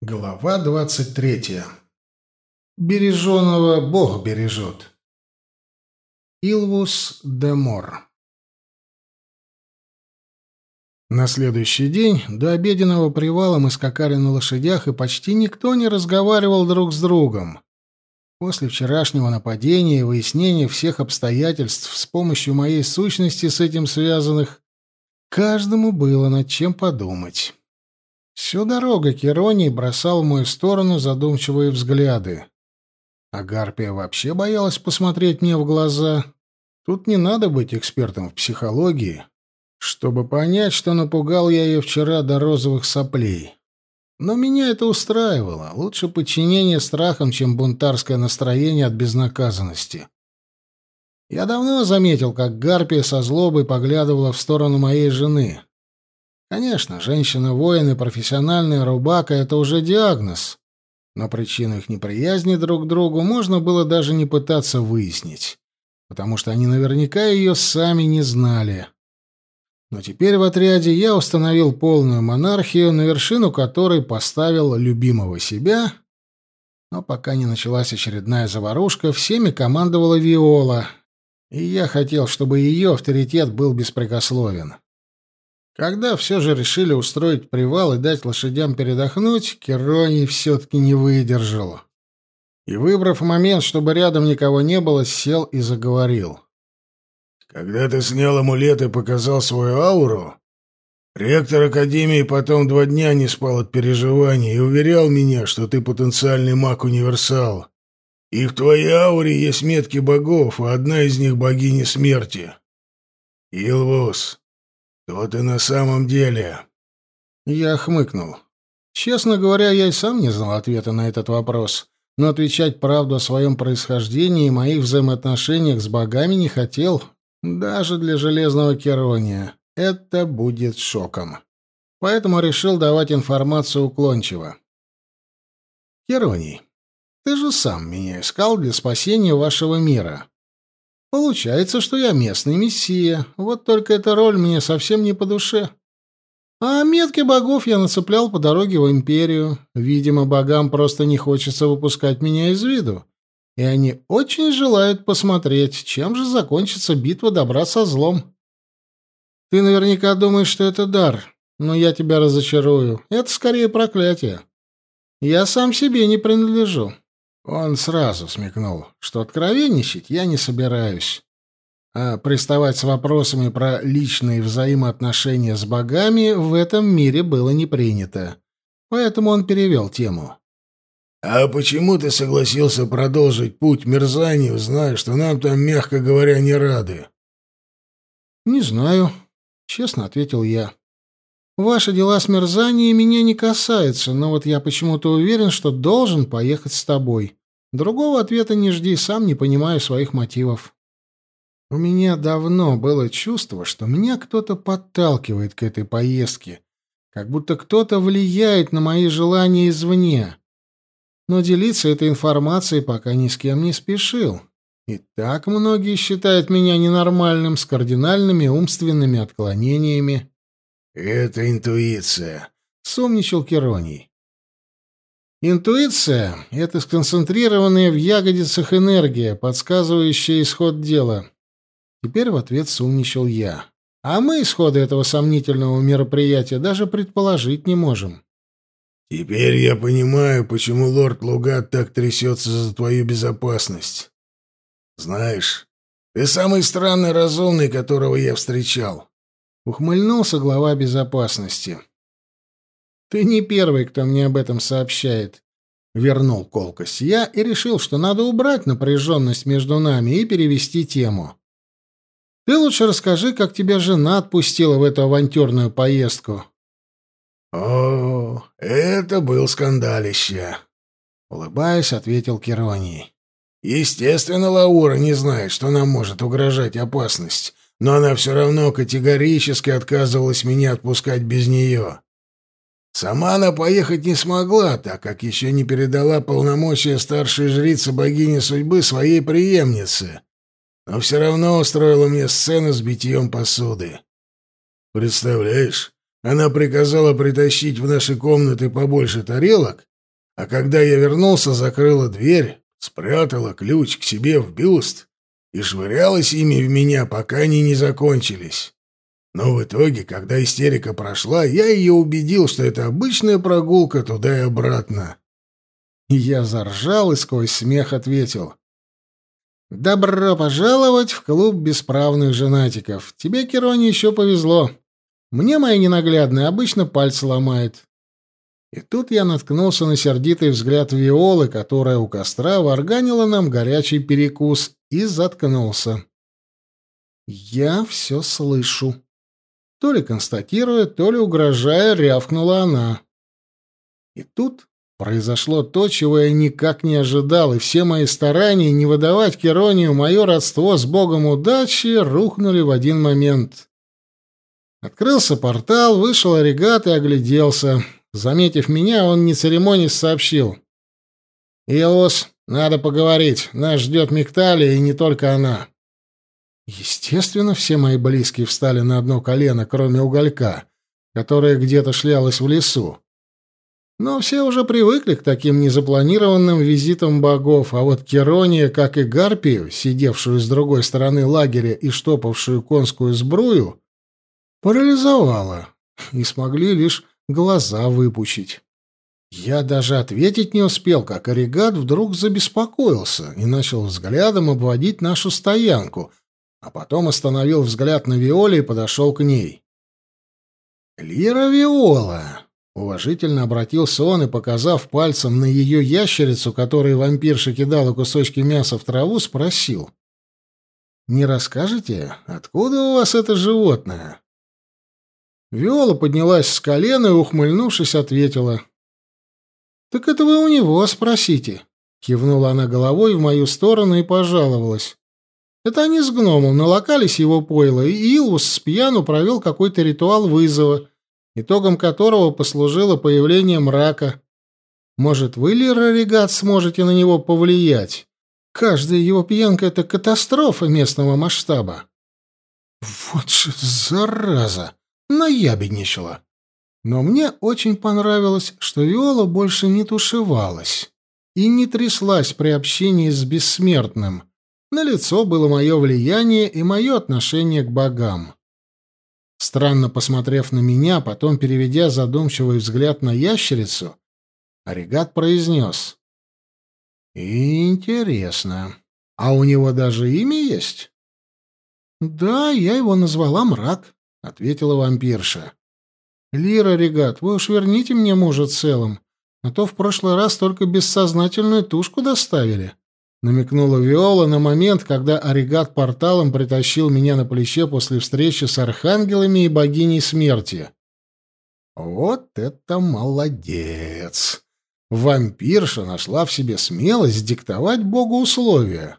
Глава двадцать третья. Береженого Бог бережет. Илвус де Мор. На следующий день до обеденного привала мы скакали на лошадях, и почти никто не разговаривал друг с другом. После вчерашнего нападения и выяснения всех обстоятельств с помощью моей сущности с этим связанных, каждому было над чем подумать. Всю дорогу Кероний бросал в мою сторону задумчивые взгляды. А Гарпия вообще боялась посмотреть мне в глаза. Тут не надо быть экспертом в психологии, чтобы понять, что напугал я ее вчера до розовых соплей. Но меня это устраивало. Лучше подчинение страхам, чем бунтарское настроение от безнаказанности. Я давно заметил, как Гарпия со злобой поглядывала в сторону моей жены. Конечно, женщина-воин и профессиональная рубака — это уже диагноз, но причину их неприязни друг к другу можно было даже не пытаться выяснить, потому что они наверняка ее сами не знали. Но теперь в отряде я установил полную монархию, на вершину которой поставил любимого себя, но пока не началась очередная заварушка, всеми командовала Виола, и я хотел, чтобы ее авторитет был беспрекословен. Когда все же решили устроить привал и дать лошадям передохнуть, Кероний все-таки не выдержал. И, выбрав момент, чтобы рядом никого не было, сел и заговорил. «Когда ты снял амулет и показал свою ауру, ректор Академии потом два дня не спал от переживаний и уверял меня, что ты потенциальный маг-универсал. И в твоей ауре есть метки богов, а одна из них — богиня смерти. Илвус, «Кто ты на самом деле?» Я хмыкнул. Честно говоря, я и сам не знал ответа на этот вопрос, но отвечать правду о своем происхождении и моих взаимоотношениях с богами не хотел, даже для железного Керония. Это будет шоком. Поэтому решил давать информацию уклончиво. «Кероний, ты же сам меня искал для спасения вашего мира. Получается, что я местный мессия, вот только эта роль мне совсем не по душе. А метки богов я нацеплял по дороге в Империю. Видимо, богам просто не хочется выпускать меня из виду. И они очень желают посмотреть, чем же закончится битва добра со злом. Ты наверняка думаешь, что это дар, но я тебя разочарую. Это скорее проклятие. Я сам себе не принадлежу. Он сразу смекнул, что откровенничать я не собираюсь. А приставать с вопросами про личные взаимоотношения с богами в этом мире было не принято. Поэтому он перевел тему. «А почему ты согласился продолжить путь мерзаний, зная, что нам там, мягко говоря, не рады?» «Не знаю», — честно ответил я. «Ваши дела с мерзанием меня не касаются, но вот я почему-то уверен, что должен поехать с тобой. Другого ответа не жди, сам не понимаю своих мотивов. У меня давно было чувство, что меня кто-то подталкивает к этой поездке, как будто кто-то влияет на мои желания извне. Но делиться этой информацией пока ни с кем не спешил. И так многие считают меня ненормальным, с кардинальными умственными отклонениями. «Это интуиция», — сумничал Кероний. Интуиция — это сконцентрированная в ягодицах энергия, подсказывающая исход дела. Теперь в ответ сумничал я. А мы исхода этого сомнительного мероприятия даже предположить не можем. «Теперь я понимаю, почему лорд Лугат так трясется за твою безопасность. Знаешь, ты самый странный разумный, которого я встречал». Ухмыльнулся глава безопасности. Ты не первый, кто мне об этом сообщает. Вернул колкость я и решил, что надо убрать напряженность между нами и перевести тему. Ты лучше расскажи, как тебя жена отпустила в эту авантюрную поездку. О, это был скандалище. Улыбаясь, ответил Кероний. Естественно, Лаура не знает, что нам может угрожать опасность, но она все равно категорически отказывалась меня отпускать без нее. Сама она поехать не смогла, так как еще не передала полномочия старшей жрицы богини судьбы своей преемнице, но все равно устроила мне сцену с битьем посуды. Представляешь, Она приказала притащить в наши комнаты побольше тарелок, а когда я вернулся, закрыла дверь, спрятала ключ к себе в бюст и швырялась ими в меня, пока они не закончились. Но в итоге, когда истерика прошла, я ее убедил, что это обычная прогулка туда и обратно. Я заржал и сквозь смех ответил. «Добро пожаловать в клуб бесправных женатиков. Тебе, Кероне, еще повезло. Мне моя ненаглядная обычно пальцы ломает». И тут я наткнулся на сердитый взгляд Виолы, которая у костра варганила нам горячий перекус, и заткнулся. «Я все слышу». То ли констатируя, то ли угрожая, рявкнула она. И тут произошло то, чего я никак не ожидал, и все мои старания не выдавать Керонию мое родство с богом удачи рухнули в один момент. Открылся портал, вышел оригат и огляделся. Заметив меня, он не церемонясь сообщил. «Илос, надо поговорить. Нас ждет Мигталия, и не только она». Естественно, все мои близкие встали на одно колено, кроме уголька, которая где-то шлялась в лесу. Но все уже привыкли к таким незапланированным визитам богов, а вот Керония, как и Гарпию, сидевшую с другой стороны лагеря и штопавшую конскую сбрую, парализовала, и смогли лишь глаза выпучить. Я даже ответить не успел, как Оригат вдруг забеспокоился и начал взглядом обводить нашу стоянку, а потом остановил взгляд на Виоле и подошел к ней. «Лира Виола!» — уважительно обратился он и, показав пальцем на ее ящерицу, которой вампирша кидала кусочки мяса в траву, спросил. «Не расскажете, откуда у вас это животное?» Виола поднялась с колена и, ухмыльнувшись, ответила. «Так это вы у него спросите». Кивнула она головой в мою сторону и пожаловалась. Это они с гномом налокались его пойло, и Илвус с пьяну провел какой-то ритуал вызова, итогом которого послужило появление мрака. Может, вы, Лира Регат, сможете на него повлиять? Каждая его пьянка — это катастрофа местного масштаба. Вот же зараза! Наябедничала. Но мне очень понравилось, что Виола больше не тушевалась и не тряслась при общении с бессмертным — на лицо было мое влияние и мое отношение к богам. Странно посмотрев на меня, потом переведя задумчивый взгляд на ящерицу, Оригат произнес. «Интересно. А у него даже имя есть?» «Да, я его назвала Мрак», — ответила вампирша. «Лира, Регат, вы уж верните мне мужа целым, а то в прошлый раз только бессознательную тушку доставили намекнула Виола на момент, когда Оригат порталом притащил меня на плече после встречи с архангелами и богиней смерти. Вот это молодец! Вампирша нашла в себе смелость диктовать богу условия.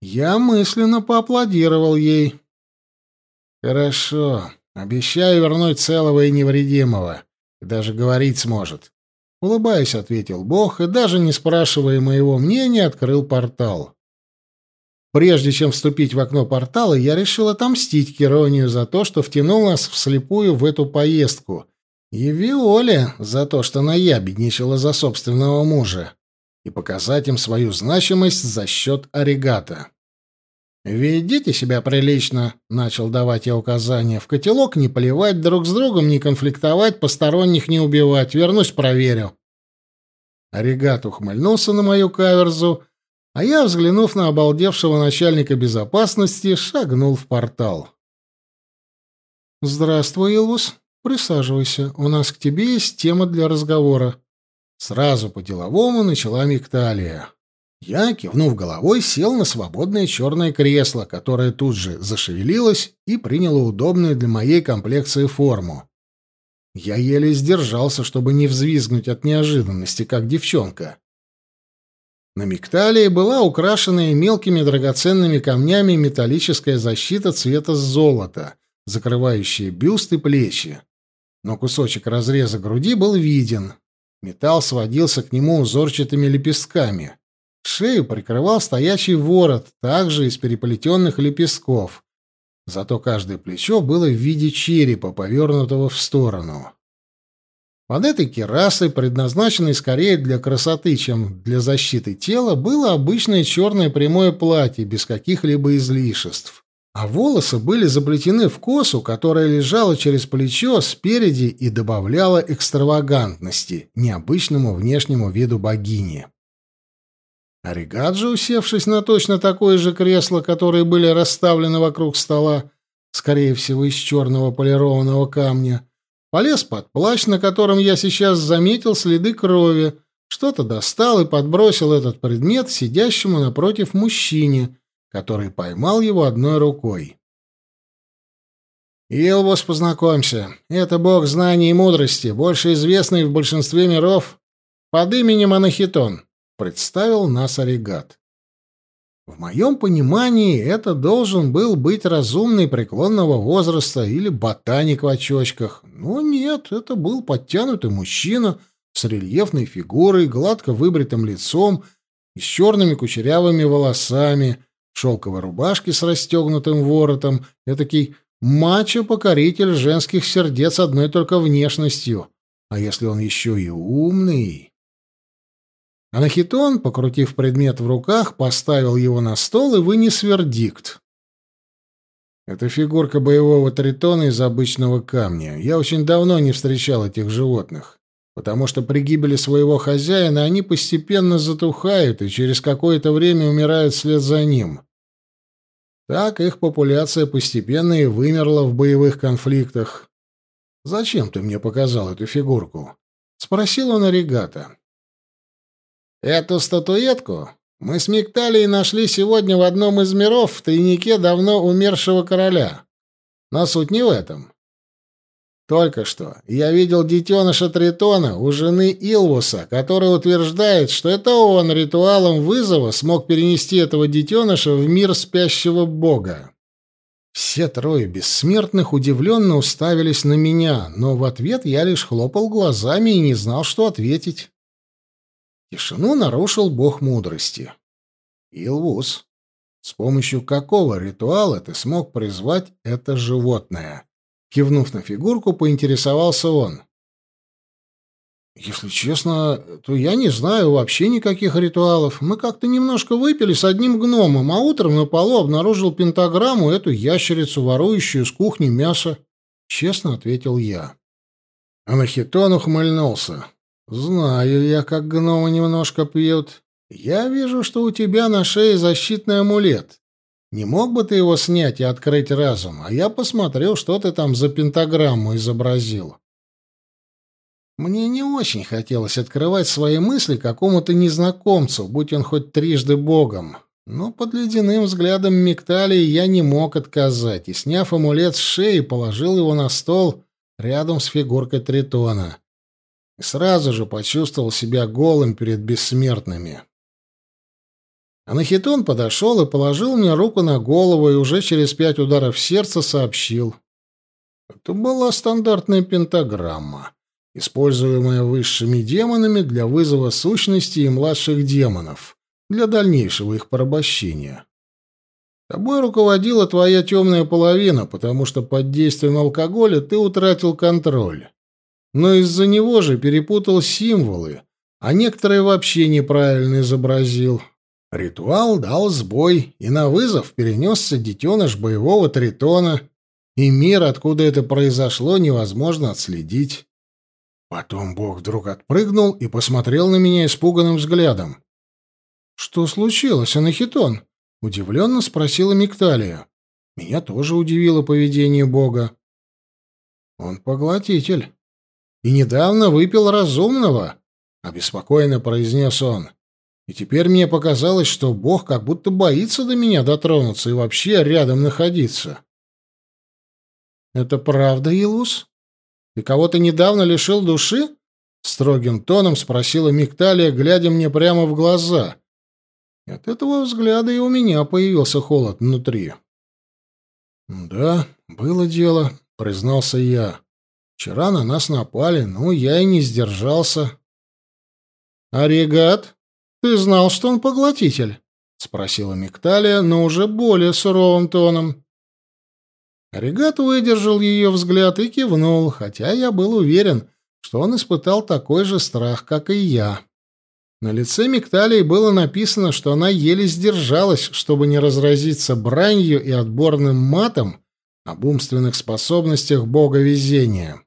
Я мысленно поаплодировал ей. Хорошо, обещаю вернуть целого и невредимого. Даже говорить сможет. Улыбаясь, ответил Бог и, даже не спрашивая моего мнения, открыл портал. Прежде чем вступить в окно портала, я решил отомстить Керонию за то, что втянул нас вслепую в эту поездку, и Виоле за то, что наябедничала за собственного мужа, и показать им свою значимость за счет оригата. «Ведите себя прилично», — начал давать я указания. «В котелок не поливать, друг с другом не конфликтовать, посторонних не убивать. Вернусь, проверю». Оригат ухмыльнулся на мою каверзу, а я, взглянув на обалдевшего начальника безопасности, шагнул в портал. «Здравствуй, Илвус. Присаживайся. У нас к тебе есть тема для разговора». Сразу по-деловому начала Микталия. Я, кивнув головой, сел на свободное черное кресло, которое тут же зашевелилось и приняло удобную для моей комплекции форму. Я еле сдержался, чтобы не взвизгнуть от неожиданности, как девчонка. На Микталии была украшенная мелкими драгоценными камнями металлическая защита цвета золота, закрывающая бюст и плечи. Но кусочек разреза груди был виден. Металл сводился к нему узорчатыми лепестками. Шею прикрывал стоячий ворот, также из переплетенных лепестков. Зато каждое плечо было в виде черепа, повернутого в сторону. Под этой керасой, предназначенной скорее для красоты, чем для защиты тела, было обычное черное прямое платье без каких-либо излишеств. А волосы были заплетены в косу, которая лежала через плечо спереди и добавляла экстравагантности необычному внешнему виду богини. Оригаджи, усевшись на точно такое же кресло, которые были расставлены вокруг стола, скорее всего, из черного полированного камня, полез под плащ, на котором я сейчас заметил следы крови, что-то достал и подбросил этот предмет сидящему напротив мужчине, который поймал его одной рукой. «Илвус, познакомься. Это бог знаний и мудрости, больше известный в большинстве миров под именем Анахитон представил нас Оригат. В моем понимании это должен был быть разумный преклонного возраста или ботаник в очочках. Но нет, это был подтянутый мужчина с рельефной фигурой, гладко выбритым лицом и с черными кучерявыми волосами, шелковой рубашке с расстегнутым воротом, этакий мачо-покоритель женских сердец одной только внешностью. А если он еще и умный... Анахитон, покрутив предмет в руках, поставил его на стол и вынес вердикт. Это фигурка боевого тритона из обычного камня. Я очень давно не встречал этих животных, потому что при гибели своего хозяина они постепенно затухают и через какое-то время умирают вслед за ним. Так их популяция постепенно и вымерла в боевых конфликтах. «Зачем ты мне показал эту фигурку?» — спросил он Оригата. Эту статуэтку мы с Мигталией нашли сегодня в одном из миров в тайнике давно умершего короля. Но суть не в этом. Только что я видел детеныша Тритона у жены Илвуса, который утверждает, что это он ритуалом вызова смог перенести этого детеныша в мир спящего бога. Все трое бессмертных удивленно уставились на меня, но в ответ я лишь хлопал глазами и не знал, что ответить. Тишину нарушил бог мудрости. Илвус, с помощью какого ритуала ты смог призвать это животное? Кивнув на фигурку, поинтересовался он. Если честно, то я не знаю вообще никаких ритуалов. Мы как-то немножко выпили с одним гномом, а утром на полу обнаружил пентаграмму, эту ящерицу, ворующую с кухни мясо. Честно ответил я. Анахитон ухмыльнулся. «Знаю я, как гномы немножко пьют. Я вижу, что у тебя на шее защитный амулет. Не мог бы ты его снять и открыть разум, а я посмотрел, что ты там за пентаграмму изобразил». Мне не очень хотелось открывать свои мысли какому-то незнакомцу, будь он хоть трижды богом. Но под ледяным взглядом Мигталии я не мог отказать, и, сняв амулет с шеи, положил его на стол рядом с фигуркой Тритона и сразу же почувствовал себя голым перед бессмертными. Анахитон подошел и положил мне руку на голову и уже через пять ударов сердца сообщил. Это была стандартная пентаграмма, используемая высшими демонами для вызова сущностей и младших демонов, для дальнейшего их порабощения. Тобой руководила твоя темная половина, потому что под действием алкоголя ты утратил контроль но из-за него же перепутал символы, а некоторые вообще неправильно изобразил. Ритуал дал сбой, и на вызов перенесся детеныш боевого тритона, и мир, откуда это произошло, невозможно отследить. Потом бог вдруг отпрыгнул и посмотрел на меня испуганным взглядом. «Что случилось, Анахитон?» — удивленно спросила Микталия. Меня тоже удивило поведение бога. «Он поглотитель», и недавно выпил разумного, — обеспокоенно произнес он. И теперь мне показалось, что Бог как будто боится до меня дотронуться и вообще рядом находиться. — Это правда, Илус? Ты кого-то недавно лишил души? — строгим тоном спросила Мигталия, глядя мне прямо в глаза. От этого взгляда и у меня появился холод внутри. — Да, было дело, — признался я. Вчера на нас напали, ну, я и не сдержался. «Аригат, ты знал, что он поглотитель?» — спросила Микталия, но уже более суровым тоном. Регат выдержал ее взгляд и кивнул, хотя я был уверен, что он испытал такой же страх, как и я. На лице Мигталии было написано, что она еле сдержалась, чтобы не разразиться бранью и отборным матом об умственных способностях бога везения.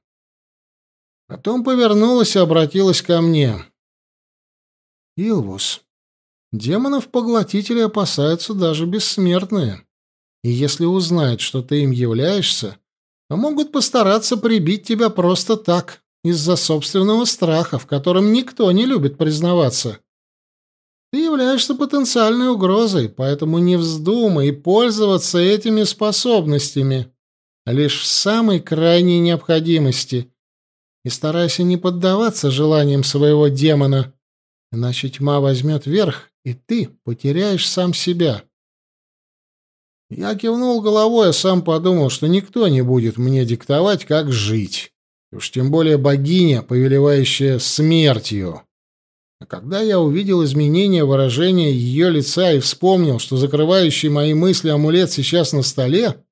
Потом повернулась и обратилась ко мне. «Илвус, демонов-поглотителей опасаются даже бессмертные и если узнают, что ты им являешься, то могут постараться прибить тебя просто так, из-за собственного страха, в котором никто не любит признаваться. Ты являешься потенциальной угрозой, поэтому не вздумай пользоваться этими способностями, лишь в самой крайней необходимости. И старайся не поддаваться желаниям своего демона, иначе тьма возьмет верх, и ты потеряешь сам себя. Я кивнул головой, а сам подумал, что никто не будет мне диктовать, как жить. Уж тем более богиня, повелевающая смертью. А когда я увидел изменение выражения ее лица и вспомнил, что закрывающий мои мысли амулет сейчас на столе,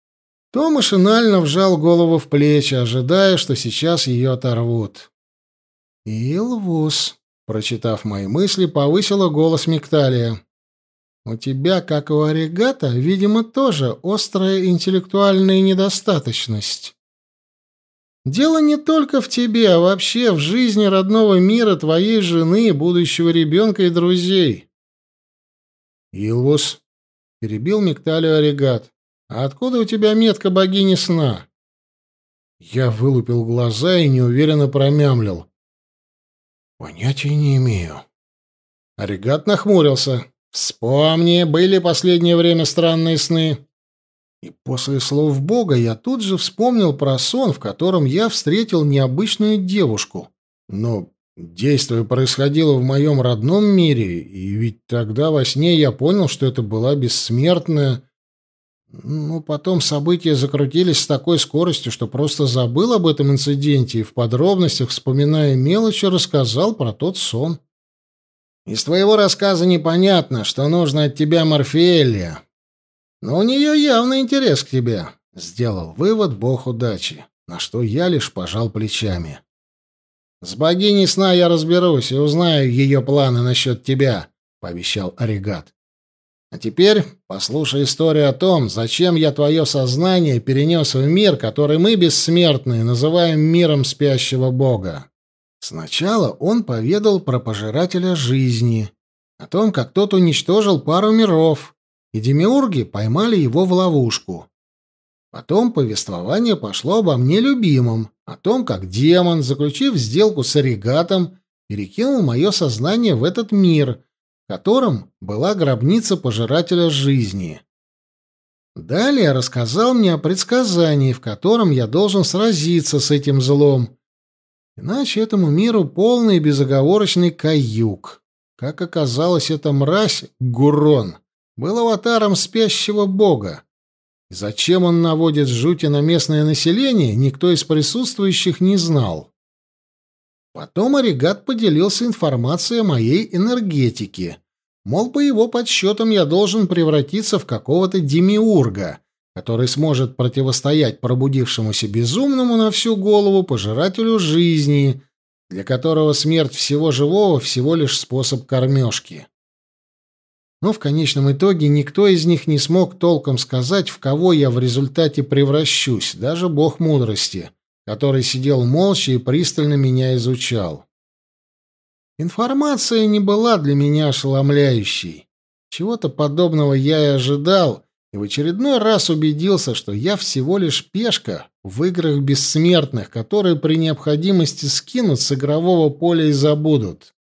то машинально вжал голову в плечи, ожидая, что сейчас ее оторвут. «Илвус», — прочитав мои мысли, повысила голос Мигталия. У тебя, как у Оригата, видимо, тоже острая интеллектуальная недостаточность. Дело не только в тебе, а вообще в жизни родного мира, твоей жены, будущего ребенка и друзей. Илвус, перебил Микталию Оригат, а откуда у тебя метка богини сна? Я вылупил глаза и неуверенно промямлил. Понятия не имею. Оригат нахмурился. Вспомни, были последнее время странные сны. И после слов Бога я тут же вспомнил про сон, в котором я встретил необычную девушку. Но действие происходило в моем родном мире, и ведь тогда во сне я понял, что это была бессмертная... Ну, потом события закрутились с такой скоростью, что просто забыл об этом инциденте и в подробностях, вспоминая мелочи, рассказал про тот сон. Из твоего рассказа непонятно, что нужно от тебя Морфеэлия. Но у нее явный интерес к тебе, — сделал вывод бог удачи, на что я лишь пожал плечами. С богиней сна я разберусь и узнаю ее планы насчет тебя, — пообещал Оригат. А теперь послушай историю о том, зачем я твое сознание перенес в мир, который мы, бессмертные, называем миром спящего бога. Сначала он поведал про пожирателя жизни, о том, как тот уничтожил пару миров, и демиурги поймали его в ловушку. Потом повествование пошло обо мне любимом, о том, как демон, заключив сделку с оригатом, перекинул мое сознание в этот мир, в котором была гробница пожирателя жизни. Далее рассказал мне о предсказании, в котором я должен сразиться с этим злом, Иначе этому миру полный безоговорочный каюк. Как оказалось, эта мразь, Гурон, был аватаром спящего бога. Зачем он наводит жути на местное население, никто из присутствующих не знал. Потом Оригат поделился информацией о моей энергетике. Мол, по его подсчетам я должен превратиться в какого-то демиурга, который сможет противостоять пробудившемуся безумному на всю голову пожирателю жизни, для которого смерть всего живого всего лишь способ кормежки. Но в конечном итоге никто из них не смог толком сказать, в кого я в результате превращусь, даже бог мудрости, который сидел молча и пристально меня изучал. Информация не была для меня ошеломляющей. Чего-то подобного я и ожидал, и в очередной раз убедился, что я всего лишь пешка в играх бессмертных, которые при необходимости скинут с игрового поля и забудут.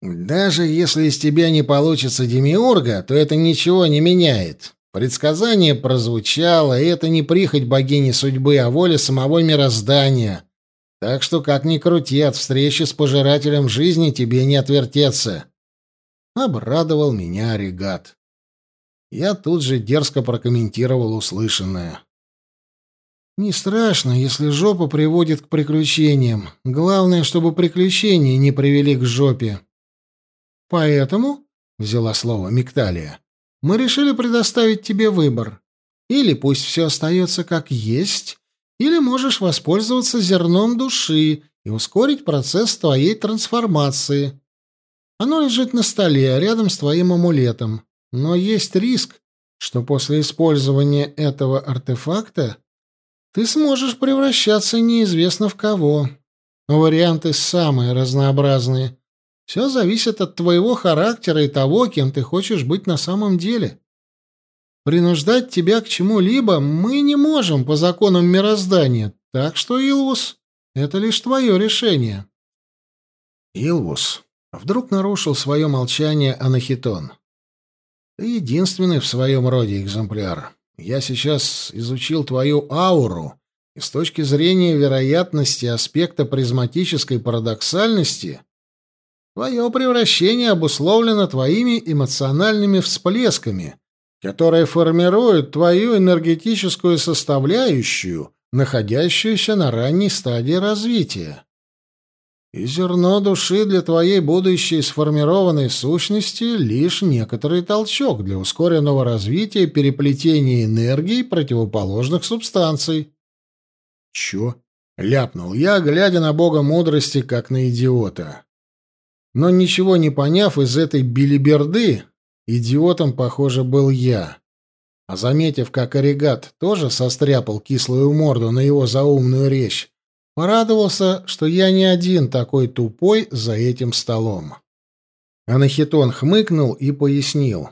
Даже если из тебя не получится демиурга, то это ничего не меняет. Предсказание прозвучало, и это не прихоть богини судьбы, а воля самого мироздания. Так что, как ни крути, от встречи с пожирателем жизни тебе не отвертеться. Обрадовал меня Оригат. Я тут же дерзко прокомментировал услышанное. «Не страшно, если жопа приводит к приключениям. Главное, чтобы приключения не привели к жопе». «Поэтому», — взяла слово Мигталия, — «мы решили предоставить тебе выбор. Или пусть все остается как есть, или можешь воспользоваться зерном души и ускорить процесс твоей трансформации. Оно лежит на столе, рядом с твоим амулетом. Но есть риск, что после использования этого артефакта ты сможешь превращаться неизвестно в кого. Варианты самые разнообразные. Все зависит от твоего характера и того, кем ты хочешь быть на самом деле. Принуждать тебя к чему-либо мы не можем по законам мироздания, так что, Илвус, это лишь твое решение. Илвус вдруг нарушил свое молчание Анахитон. Ты единственный в своем роде экземпляр. Я сейчас изучил твою ауру, и с точки зрения вероятности аспекта призматической парадоксальности, твое превращение обусловлено твоими эмоциональными всплесками, которые формируют твою энергетическую составляющую, находящуюся на ранней стадии развития. И зерно души для твоей будущей сформированной сущности — лишь некоторый толчок для ускоренного развития переплетения энергии противоположных субстанций. «Чё?» — ляпнул я, глядя на бога мудрости, как на идиота. Но ничего не поняв из этой билиберды, идиотом, похоже, был я. А заметив, как Оригат тоже состряпал кислую морду на его заумную речь, Порадовался, что я не один такой тупой за этим столом. Анахитон хмыкнул и пояснил.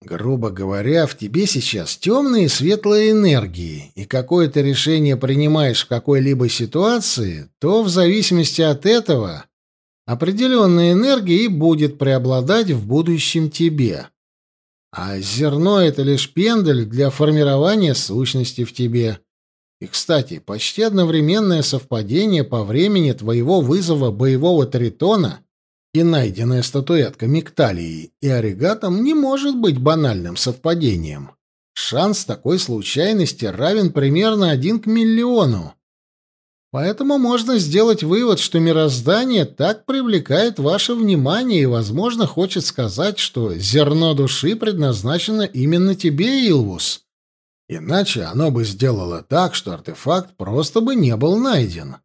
Грубо говоря, в тебе сейчас темные и светлые энергии, и какое то решение принимаешь в какой-либо ситуации, то в зависимости от этого определенная энергия и будет преобладать в будущем тебе. А зерно — это лишь пендель для формирования сущности в тебе. И, кстати, почти одновременное совпадение по времени твоего вызова боевого тритона и найденная статуэтка Микталии и Оригатом не может быть банальным совпадением. Шанс такой случайности равен примерно один к миллиону. Поэтому можно сделать вывод, что мироздание так привлекает ваше внимание и, возможно, хочет сказать, что зерно души предназначено именно тебе, Илвус. Иначе оно бы сделало так, что артефакт просто бы не был найден.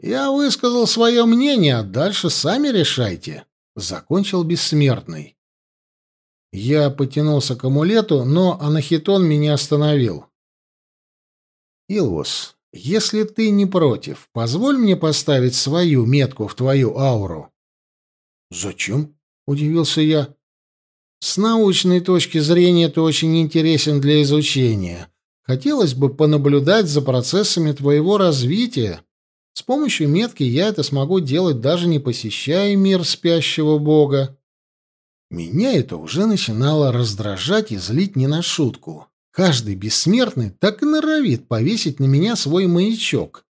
Я высказал свое мнение, а дальше сами решайте. Закончил бессмертный. Я потянулся к амулету, но Анахитон меня остановил. Илвус, если ты не против, позволь мне поставить свою метку в твою ауру. Зачем? удивился я. С научной точки зрения ты очень интересен для изучения. Хотелось бы понаблюдать за процессами твоего развития. С помощью метки я это смогу делать, даже не посещая мир спящего бога. Меня это уже начинало раздражать и злить не на шутку. Каждый бессмертный так и норовит повесить на меня свой маячок.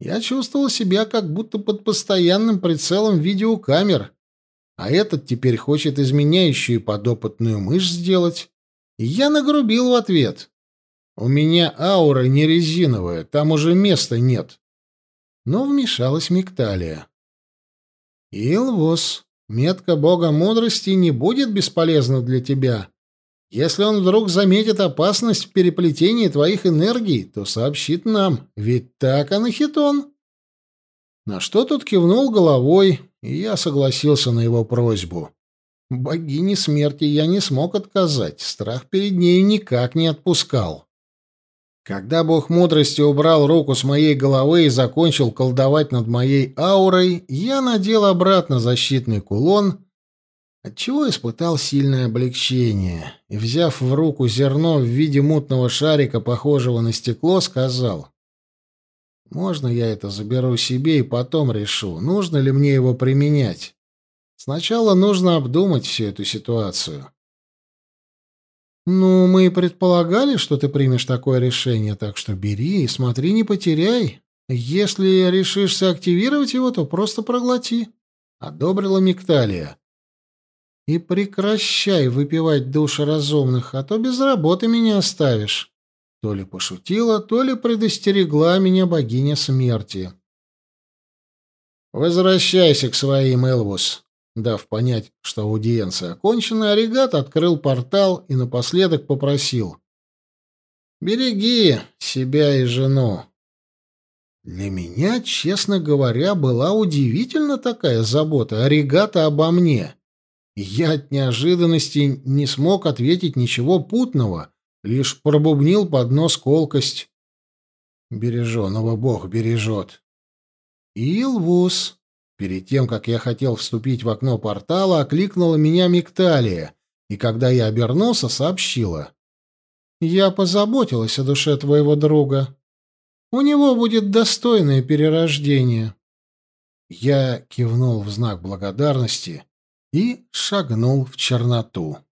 Я чувствовал себя как будто под постоянным прицелом видеокамер, а этот теперь хочет изменяющую подопытную мышь сделать. И я нагрубил в ответ. У меня аура не резиновая, там уже места нет. Но вмешалась Мигталия. Илвос, метка бога мудрости не будет бесполезна для тебя. Если он вдруг заметит опасность в переплетении твоих энергий, то сообщит нам. Ведь так, Анахитон? На что тут кивнул головой, и я согласился на его просьбу. Богине смерти я не смог отказать, страх перед ней никак не отпускал. Когда бог мудрости убрал руку с моей головы и закончил колдовать над моей аурой, я надел обратно защитный кулон, отчего испытал сильное облегчение, и, взяв в руку зерно в виде мутного шарика, похожего на стекло, сказал — можно я это заберу себе и потом решу, нужно ли мне его применять. Сначала нужно обдумать всю эту ситуацию. Ну, мы и предполагали, что ты примешь такое решение, так что бери и смотри, не потеряй. Если решишься активировать его, то просто проглоти, одобрила Микталия. И прекращай выпивать души разумных, а то без работы меня оставишь. То ли пошутила, то ли предостерегла меня богиня смерти. «Возвращайся к своим, Элвус», Дав понять, что аудиенция окончена, Оригат открыл портал и напоследок попросил. «Береги себя и жену». Для меня, честно говоря, была удивительно такая забота Оригата обо мне. Я от неожиданности не смог ответить ничего путного, лишь пробубнил под нос колкость. Береженого Бог бережет. Илвус. Перед тем, как я хотел вступить в окно портала, окликнула меня Мигталия, и когда я обернулся, сообщила. «Я позаботилась о душе твоего друга. У него будет достойное перерождение». Я кивнул в знак благодарности и шагнул в черноту.